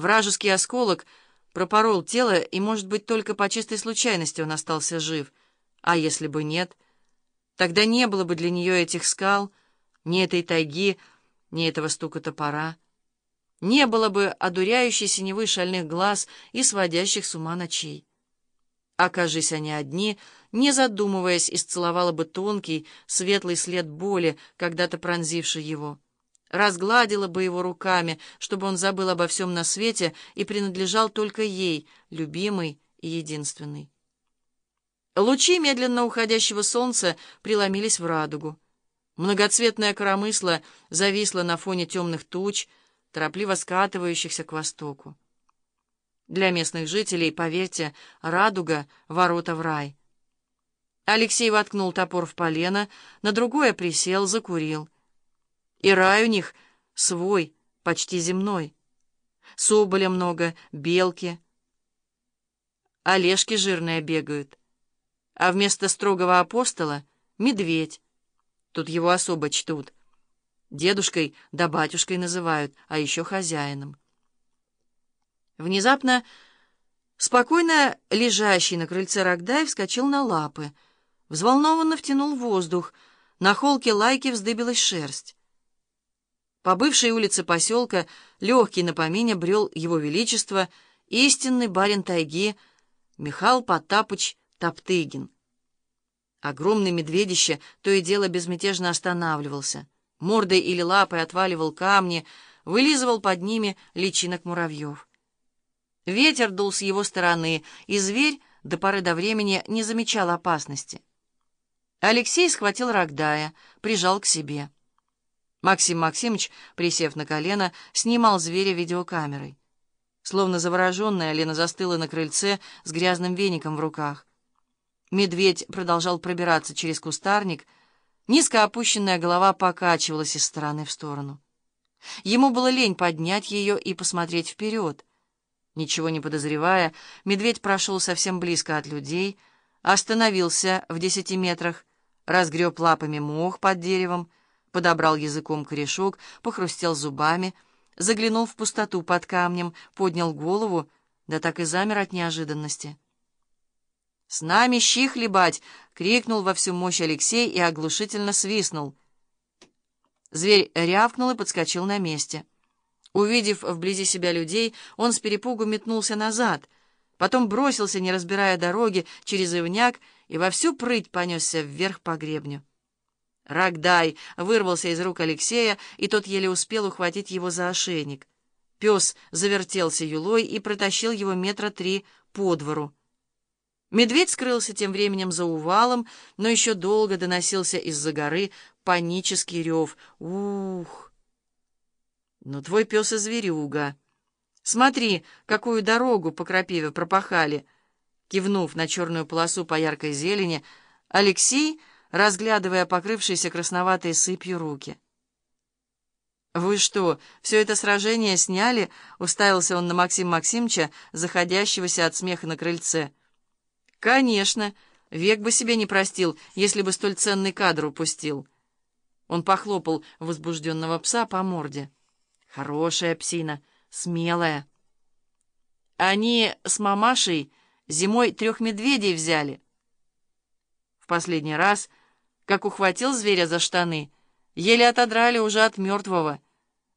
Вражеский осколок пропорол тело, и, может быть, только по чистой случайности он остался жив. А если бы нет, тогда не было бы для нее этих скал, ни этой тайги, ни этого стука топора. Не было бы одуряющей синевы шальных глаз и сводящих с ума ночей. Окажись они одни, не задумываясь, исцеловала бы тонкий, светлый след боли, когда-то пронзивший его разгладила бы его руками, чтобы он забыл обо всем на свете и принадлежал только ей, любимой и единственной. Лучи медленно уходящего солнца преломились в радугу. Многоцветное коромысло зависло на фоне темных туч, торопливо скатывающихся к востоку. Для местных жителей, поверьте, радуга — ворота в рай. Алексей воткнул топор в полено, на другое присел, закурил — и рай у них свой, почти земной. Соболя много, белки. Олежки жирные бегают. А вместо строгого апостола — медведь. Тут его особо чтут. Дедушкой да батюшкой называют, а еще хозяином. Внезапно спокойно лежащий на крыльце Рогдай вскочил на лапы, взволнованно втянул воздух, на холке лайки вздыбилась шерсть. По бывшей улице поселка легкий на помине брел его величество, истинный барин тайги Михаил Потапыч Топтыгин. Огромный медведище то и дело безмятежно останавливался, мордой или лапой отваливал камни, вылизывал под ними личинок муравьев. Ветер дул с его стороны, и зверь до поры до времени не замечал опасности. Алексей схватил Рогдая, прижал к себе. Максим Максимович, присев на колено, снимал зверя видеокамерой. Словно завороженная, Лена застыла на крыльце с грязным веником в руках. Медведь продолжал пробираться через кустарник. Низко опущенная голова покачивалась из стороны в сторону. Ему было лень поднять ее и посмотреть вперед. Ничего не подозревая, медведь прошел совсем близко от людей, остановился в десяти метрах, разгреб лапами мох под деревом, подобрал языком корешок, похрустел зубами, заглянул в пустоту под камнем, поднял голову, да так и замер от неожиданности. «С нами щи хлебать!» — крикнул во всю мощь Алексей и оглушительно свистнул. Зверь рявкнул и подскочил на месте. Увидев вблизи себя людей, он с перепугу метнулся назад, потом бросился, не разбирая дороги, через ивняк и во всю прыть понесся вверх по гребню. Рогдай вырвался из рук Алексея, и тот еле успел ухватить его за ошейник. Пес завертелся юлой и протащил его метра три по двору. Медведь скрылся тем временем за увалом, но еще долго доносился из-за горы панический рев. Ух! Ну, твой пес и зверюга. Смотри, какую дорогу по крапиве пропахали. Кивнув на черную полосу по яркой зелени, Алексей разглядывая покрывшиеся красноватой сыпью руки. «Вы что, все это сражение сняли?» — уставился он на Максима Максимовича, заходящегося от смеха на крыльце. «Конечно, век бы себе не простил, если бы столь ценный кадр упустил». Он похлопал возбужденного пса по морде. «Хорошая псина, смелая». «Они с мамашей зимой трех медведей взяли». В последний раз как ухватил зверя за штаны. Еле отодрали уже от мертвого.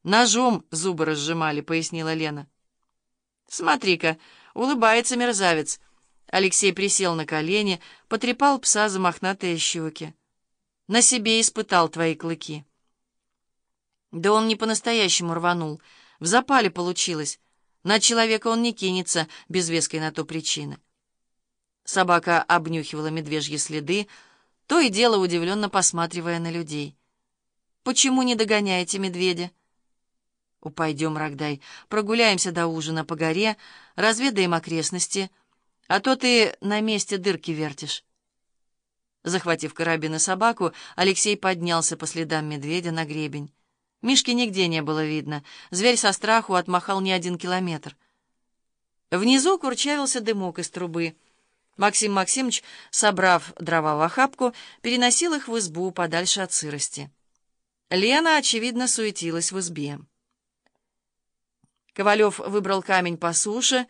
Ножом зубы разжимали, пояснила Лена. Смотри-ка, улыбается мерзавец. Алексей присел на колени, потрепал пса за мохнатые щеки. На себе испытал твои клыки. Да он не по-настоящему рванул. В запале получилось. На человека он не кинется, без веской на то причины. Собака обнюхивала медвежьи следы, то и дело удивленно посматривая на людей. «Почему не догоняете медведя?» «Упойдем, Рогдай, прогуляемся до ужина по горе, разведаем окрестности, а то ты на месте дырки вертишь». Захватив карабин и собаку, Алексей поднялся по следам медведя на гребень. Мишки нигде не было видно. Зверь со страху отмахал не один километр. Внизу курчавился дымок из трубы. Максим Максимович, собрав дрова в охапку, переносил их в избу подальше от сырости. Лена, очевидно, суетилась в избе. Ковалев выбрал камень по суше